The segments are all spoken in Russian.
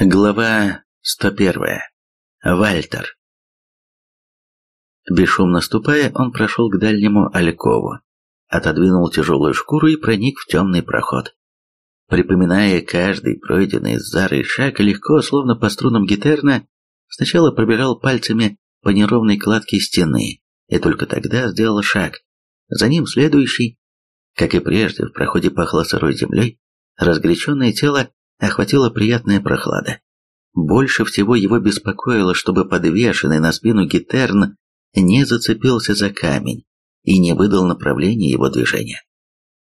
Глава 101. Вальтер. Бесшумно ступая, он прошел к дальнему алькову, отодвинул тяжелую шкуру и проник в темный проход. Припоминая каждый пройденный с Зарой шаг, легко, словно по струнам гитарна, сначала пробирал пальцами по неровной кладке стены, и только тогда сделал шаг. За ним следующий. Как и прежде, в проходе пахло сырой землей, разгоряченное тело охватила приятная прохлада. Больше всего его беспокоило, чтобы подвешенный на спину гитерн не зацепился за камень и не выдал направление его движения.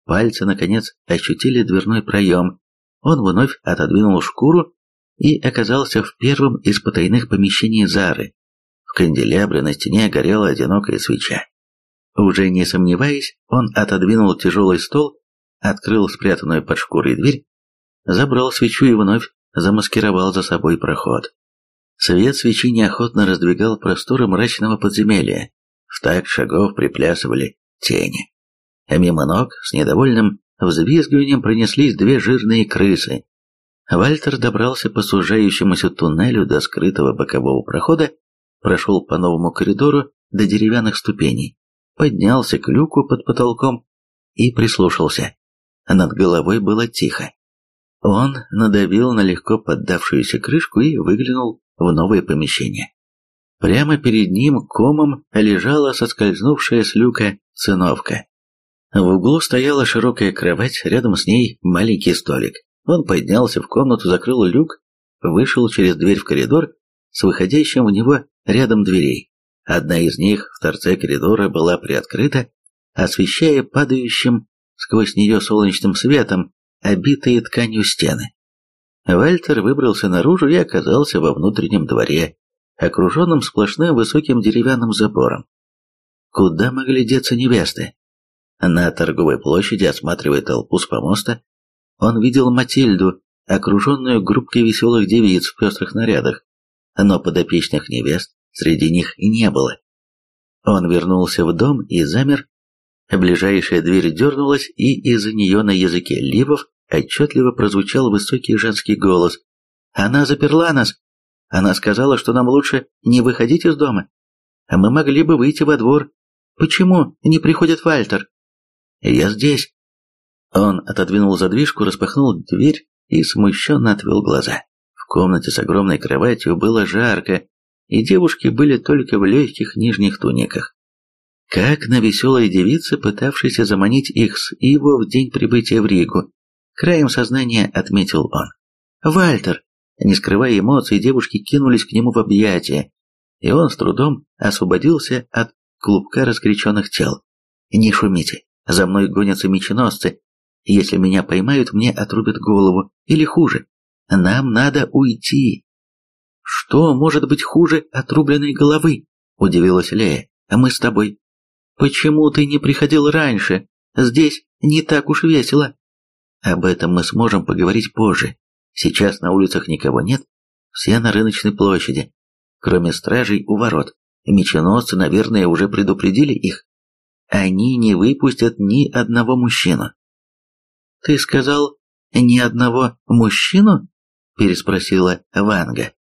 Пальцы, наконец, ощутили дверной проем. Он вновь отодвинул шкуру и оказался в первом из потайных помещений Зары. В канделябре на стене горела одинокая свеча. Уже не сомневаясь, он отодвинул тяжелый стол, открыл спрятанную под шкурой дверь забрал свечу и вновь замаскировал за собой проход. Свет свечи неохотно раздвигал просторы мрачного подземелья. В так шагов приплясывали тени. А мимо ног с недовольным взвизгиванием пронеслись две жирные крысы. Вальтер добрался по сужающемуся туннелю до скрытого бокового прохода, прошел по новому коридору до деревянных ступеней, поднялся к люку под потолком и прислушался. Над головой было тихо. Он надавил на легко поддавшуюся крышку и выглянул в новое помещение. Прямо перед ним комом лежала соскользнувшая с люка циновка. В углу стояла широкая кровать, рядом с ней маленький столик. Он поднялся в комнату, закрыл люк, вышел через дверь в коридор с выходящим в него рядом дверей. Одна из них в торце коридора была приоткрыта, освещая падающим сквозь нее солнечным светом обитые тканью стены. Вальтер выбрался наружу и оказался во внутреннем дворе, окруженном сплошным высоким деревянным забором. Куда могли деться невесты? На торговой площади, осматривая толпу с помоста, он видел Матильду, окруженную группкой веселых девиц в пестрых нарядах, но подопечных невест среди них не было. Он вернулся в дом и замер, Ближайшая дверь дернулась, и из-за нее на языке ливов отчетливо прозвучал высокий женский голос. «Она заперла нас! Она сказала, что нам лучше не выходить из дома. А мы могли бы выйти во двор. Почему не приходит Вальтер?» «Я здесь». Он отодвинул задвижку, распахнул дверь и смущенно отвел глаза. В комнате с огромной кроватью было жарко, и девушки были только в легких нижних туниках как на веселой девице, пытавшейся заманить их с Иво в день прибытия в Ригу. Краем сознания отметил он. «Вальтер!» Не скрывая эмоций, девушки кинулись к нему в объятия, и он с трудом освободился от клубка раскриченных тел. «Не шумите, за мной гонятся меченосцы. Если меня поймают, мне отрубят голову, или хуже. Нам надо уйти». «Что может быть хуже отрубленной головы?» – удивилась Лея. «А мы с тобой Почему ты не приходил раньше? Здесь не так уж весело. Об этом мы сможем поговорить позже. Сейчас на улицах никого нет, все на рыночной площади, кроме стражей у ворот. Меченосцы, наверное, уже предупредили их. Они не выпустят ни одного мужчину. Ты сказал, ни одного мужчину? переспросила Ванга.